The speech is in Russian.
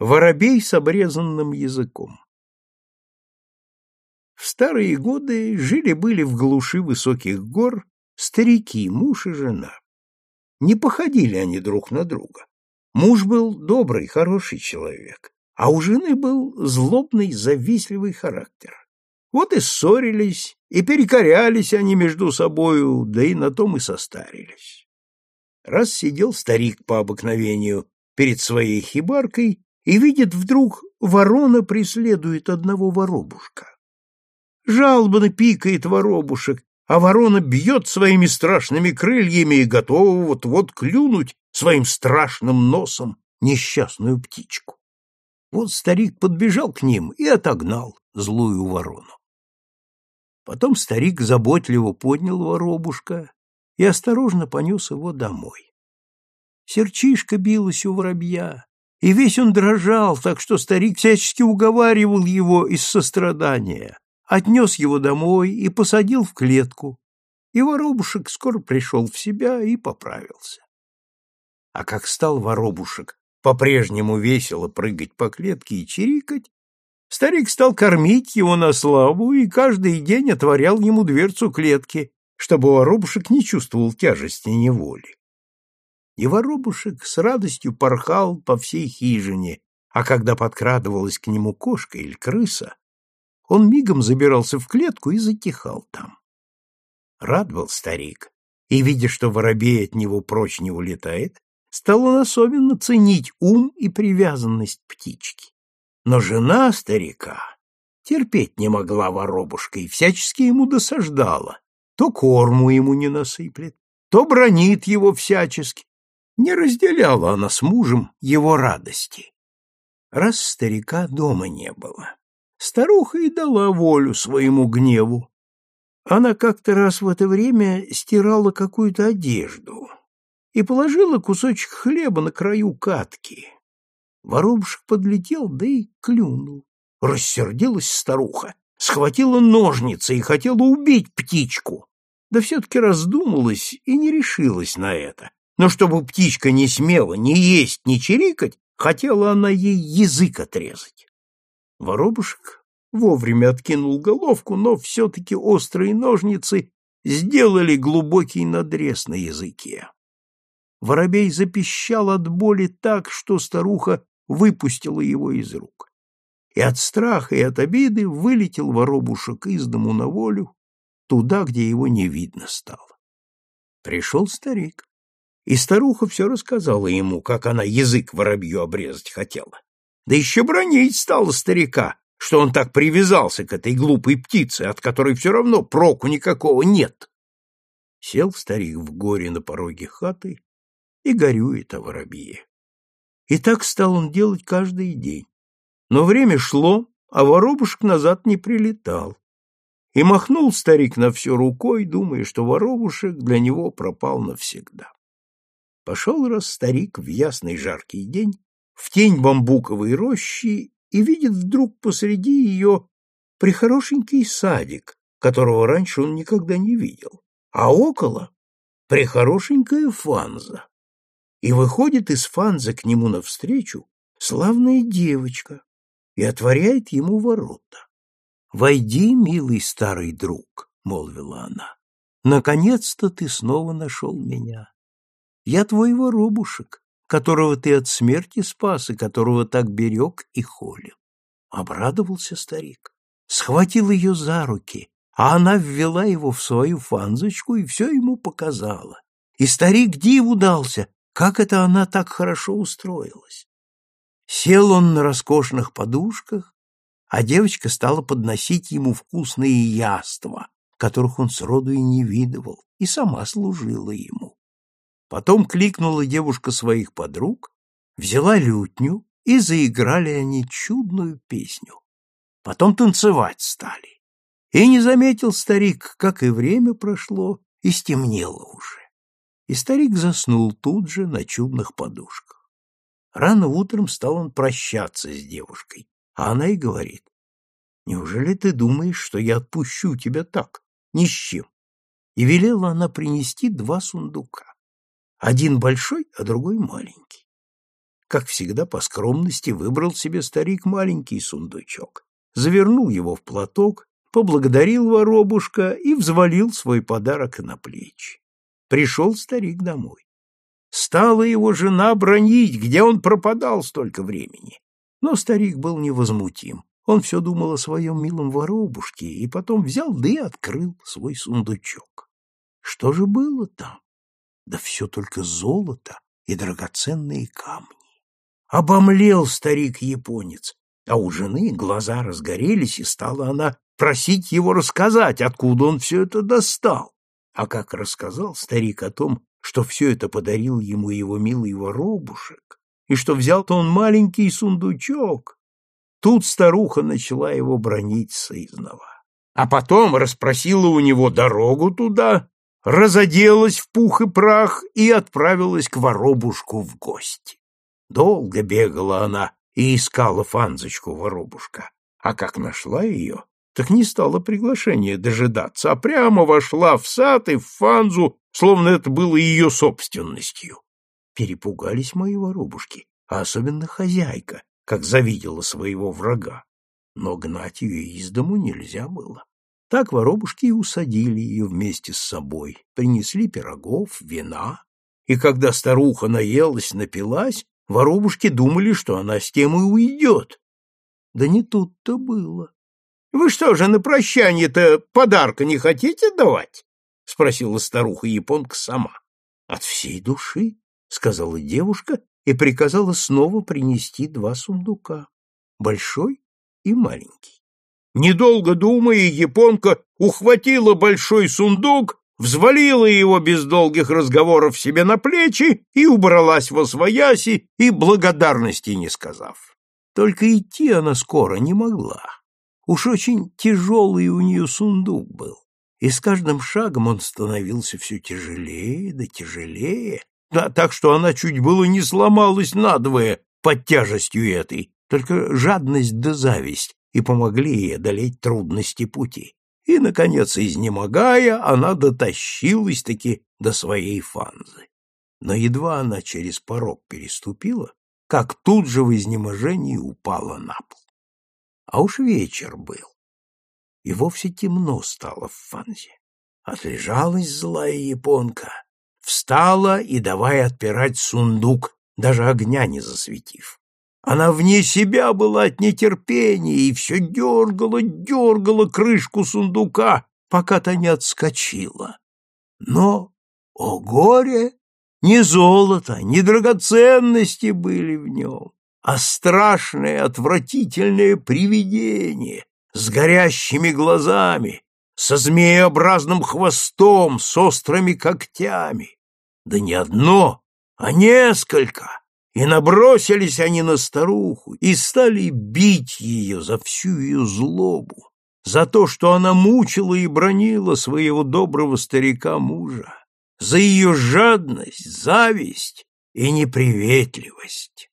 Воробей с обрезанным языком. В старые годы жили-были в глуши высоких гор старики, муж и жена. Не походили они друг на друга. Муж был добрый, хороший человек, а у жены был злобный, завистливый характер. Вот и ссорились, и перекорялись они между собою, да и на том и состарились. Раз сидел старик по обыкновению перед своей хибаркой и видит вдруг, ворона преследует одного воробушка. Жалобно пикает воробушек, а ворона бьет своими страшными крыльями и готова вот-вот клюнуть своим страшным носом несчастную птичку. Вот старик подбежал к ним и отогнал злую ворону. Потом старик заботливо поднял воробушка и осторожно понес его домой. Серчишка билась у воробья, и весь он дрожал, так что старик всячески уговаривал его из сострадания, отнес его домой и посадил в клетку, и воробушек скоро пришел в себя и поправился. А как стал воробушек по-прежнему весело прыгать по клетке и чирикать, старик стал кормить его на славу и каждый день отворял ему дверцу клетки, чтобы воробушек не чувствовал тяжести неволи и воробушек с радостью порхал по всей хижине, а когда подкрадывалась к нему кошка или крыса, он мигом забирался в клетку и затихал там. Рад был старик, и, видя, что воробей от него прочь не улетает, стал он особенно ценить ум и привязанность птички. Но жена старика терпеть не могла воробушка и всячески ему досаждала, то корму ему не насыплет, то бронит его всячески, не разделяла она с мужем его радости. Раз старика дома не было, старуха и дала волю своему гневу. Она как-то раз в это время стирала какую-то одежду и положила кусочек хлеба на краю катки. Воробушек подлетел, да и клюнул. Рассердилась старуха, схватила ножницы и хотела убить птичку, да все-таки раздумалась и не решилась на это, но чтобы птичка не смела ни есть, ни чирикать, хотела она ей язык отрезать. Воробушек вовремя откинул головку, но все-таки острые ножницы сделали глубокий надрез на языке. Воробей запищал от боли так, что старуха выпустила его из рук. И от страха, и от обиды вылетел воробушек из дому на волю, туда, где его не видно стало. Пришел старик. И старуха все рассказала ему, как она язык воробью обрезать хотела. Да еще бронить стала старика, что он так привязался к этой глупой птице, от которой все равно проку никакого нет. Сел старик в горе на пороге хаты и горюет о воробье. И так стал он делать каждый день. Но время шло, а воробушек назад не прилетал. И махнул старик на все рукой, думая, что воробушек для него пропал навсегда. Пошел раз старик в ясный жаркий день в тень бамбуковой рощи и видит вдруг посреди ее прихорошенький садик, которого раньше он никогда не видел, а около прихорошенькая фанза. И выходит из фанзы к нему навстречу славная девочка и отворяет ему ворота. «Войди, милый старый друг», — молвила она. «Наконец-то ты снова нашел меня. Я твой воробушек, которого ты от смерти спас и которого так берег и холил. Обрадовался старик, схватил ее за руки, а она ввела его в свою фанзочку и все ему показала. И старик диву дался, как это она так хорошо устроилась. Сел он на роскошных подушках, а девочка стала подносить ему вкусные яства, которых он сроду и не видывал, и сама служила ему. Потом кликнула девушка своих подруг, взяла лютню, и заиграли они чудную песню. Потом танцевать стали. И не заметил старик, как и время прошло, и стемнело уже. И старик заснул тут же на чудных подушках. Рано утром стал он прощаться с девушкой, а она и говорит, «Неужели ты думаешь, что я отпущу тебя так, ни с чем?» И велела она принести два сундука. Один большой, а другой маленький. Как всегда, по скромности выбрал себе старик маленький сундучок, завернул его в платок, поблагодарил воробушка и взвалил свой подарок на плечи. Пришел старик домой. Стала его жена бронить, где он пропадал столько времени. Но старик был невозмутим. Он все думал о своем милом воробушке и потом взял да и открыл свой сундучок. Что же было там? Да все только золото и драгоценные камни. Обомлел старик-японец, а у жены глаза разгорелись, и стала она просить его рассказать, откуда он все это достал. А как рассказал старик о том, что все это подарил ему его милый воробушек, и что взял-то он маленький сундучок, тут старуха начала его бронить сызнова. А потом расспросила у него дорогу туда, разоделась в пух и прах и отправилась к воробушку в гости. Долго бегала она и искала Фанзочку-воробушка, а как нашла ее, так не стала приглашения дожидаться, а прямо вошла в сад и в Фанзу, словно это было ее собственностью. Перепугались мои воробушки, а особенно хозяйка, как завидела своего врага. Но гнать ее из дому нельзя было. Так воробушки и усадили ее вместе с собой, принесли пирогов, вина, и когда старуха наелась, напилась, Воробушки думали, что она с тем и уйдет. Да не тут-то было. — Вы что же, на прощание-то подарка не хотите давать? — спросила старуха-японка сама. — От всей души, — сказала девушка и приказала снова принести два сундука, большой и маленький. Недолго думая, японка ухватила большой сундук взвалила его без долгих разговоров себе на плечи и убралась во свояси, и благодарности не сказав. Только идти она скоро не могла. Уж очень тяжелый у нее сундук был, и с каждым шагом он становился все тяжелее да тяжелее, да так что она чуть было не сломалась надвое под тяжестью этой, только жадность да зависть и помогли ей одолеть трудности пути и, наконец, изнемогая, она дотащилась-таки до своей фанзы. Но едва она через порог переступила, как тут же в изнеможении упала на пол. А уж вечер был, и вовсе темно стало в фанзе. Отлежалась злая японка, встала и давай отпирать сундук, даже огня не засветив. Она вне себя была от нетерпения и все дергала, дергала крышку сундука, пока та не отскочила. Но, о горе, ни золото, ни драгоценности были в нем, а страшное, отвратительное привидение с горящими глазами, со змееобразным хвостом, с острыми когтями. Да не одно, а несколько и набросились они на старуху и стали бить ее за всю ее злобу, за то, что она мучила и бронила своего доброго старика-мужа, за ее жадность, зависть и неприветливость.